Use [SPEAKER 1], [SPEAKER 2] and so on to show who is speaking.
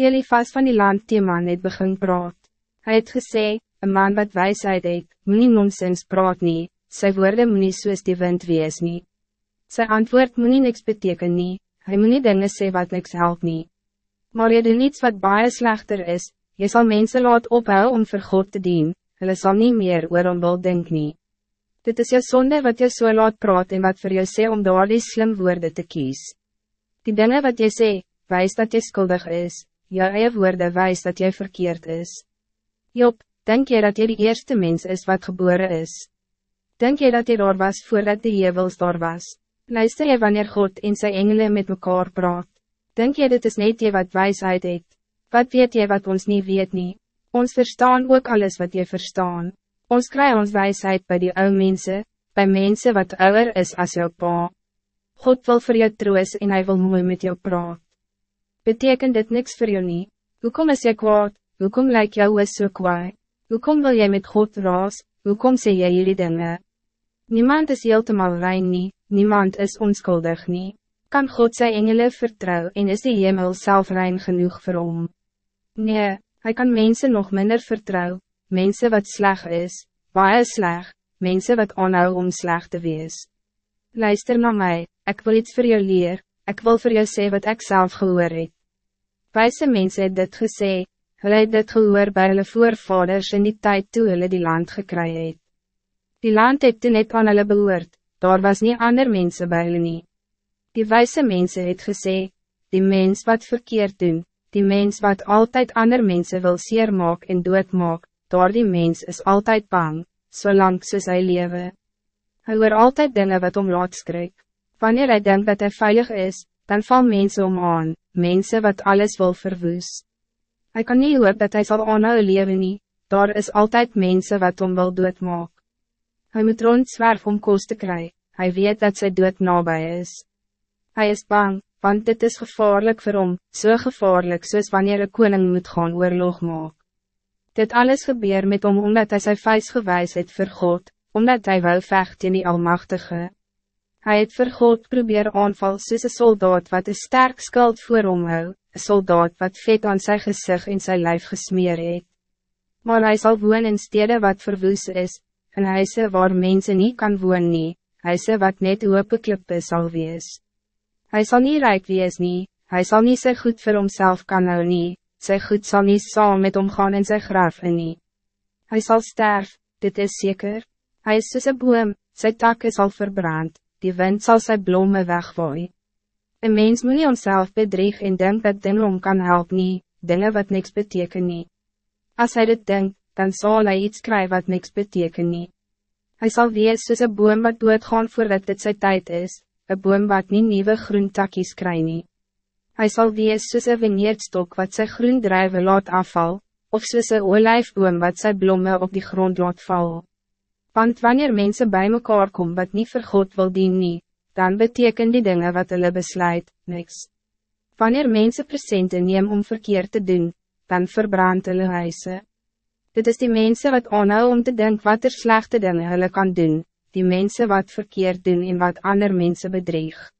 [SPEAKER 1] Elifas van die land Teman het begin praat. Hij het gesê, een man wat wijsheid het, moet nie nonsens praat nie, sy woorde moet nie soos die wind wees nie. Sy antwoord moet nie niks beteken nie, hy moet nie dinge sê wat niks help nie. Maar jy doen iets wat baie slechter is, je zal mensen laat ophou om vir God te dien, hulle sal nie meer oor om wil denk nie. Dit is jou zonde wat je so laat praat en wat voor jou sê om daar die slim woorde te kies. Die dingen wat je sê, wijst dat je schuldig is, jou eie woorde wijst dat jy verkeerd is. Job, denk je dat je de eerste mens is wat geboren is? Denk je dat je daar was voordat de hevels daar was? Luister je wanneer God en zijn engelen met elkaar praat? Denk je dit is niet je wat wijsheid het? Wat weet je wat ons niet weet niet? Ons verstaan ook alles wat je verstaan. Ons krijgt ons wijsheid bij die oude mensen, bij mensen wat ouder is als jouw pa. God wil voor jou troos en hij wil mooi met jou praat. Betekent dit niks voor jou niet? Hoe kom is je kwaad? Hoekom lyk jou is so kwaai? Hoekom wil jy met God raas? Hoekom sê jy hierdie dinge? Niemand is heeltemal rein nie, niemand is onskuldig nie. Kan God sy engele vertrouw en is die hemel self rein genoeg vir hom? Nee, hij kan mensen nog minder vertrouw, mensen wat sleg is, baie sleg, mensen wat aanhou om sleg te wees. Luister naar mij, ik wil iets voor jou leer, ik wil voor jou sê wat ik zelf gehoor het. Wijze mensen het dit gesê, Hulle het dit gehoor by hulle voorvaders in die tijd toe hulle die land gekry het. Die land het toen net aan hulle behoort, daar was niet ander mensen bij hulle nie. Die wijze mensen het gesê, die mens wat verkeerd doen, die mens wat altijd ander mensen wil seer maak en dood maak, daar die mens is altijd bang, zolang soos hy lewe. Hy hoor altijd dingen wat om laat skrik. Wanneer hij denkt dat hij veilig is, dan val mensen om aan, mensen wat alles wil verwoes. Hij kan niet hoop dat hij zal aanhou leven nie, daar is altijd mensen wat om wil doodmaak. Hij moet rondzwerf om koos te krijgen. hij weet dat sy dood nabij is. Hij is bang, want dit is gevaarlijk voor hom, so gevaarlijk soos wanneer een koning moet gaan oorlog maak. Dit alles gebeur met hom omdat hij sy vuist gewys het vir God, omdat hij wil vecht in die Almachtige. Hij het vir God probeer aanval soos een soldaat wat een sterk skuld voor hom hou, een soldaat wat vet aan zijn gezicht in zijn lijf gesmeer het. Maar hij zal woon in steden wat verwoes is, en huise waar mensen niet kan woon nie, huise wat net open klippe sal wees. Hij zal niet rijk wees nie, hij zal niet sy goed voor homself kan hou nie, sy goed zal niet saam met omgaan in zijn graf in nie. Hij zal sterf, dit is zeker. Hij is soos een boom, sy takke sal verbrand, die wind zal zijn bloemen wegwaai. Een mens moet niet onszelf bedrieg en denk dat dingen om kan helpen niet, dingen wat niks betekenen niet. Als hij dit denkt, dan zal hij iets krijgen wat niks betekenen niet. Hij zal wees soos een boom wat doodgaan voordat dit zijn tijd is, een boom wat niet nieuwe groen takjes krijgt niet. Hij zal wees soos een veneerdstok wat zijn groen drijven laat afval, of soos een olijfboom wat zijn bloemen op die grond laat val. Want wanneer mensen bij elkaar komen wat niet voor God wil dienen, dan beteken die dingen wat hulle besluit, niks. Wanneer mensen presente neem om verkeerd te doen, dan verbrand hulle huise. Dit is die mensen wat aanhou om te denken wat er slechte dingen hulle kan doen, die mensen wat verkeerd doen en wat ander mensen bedreig.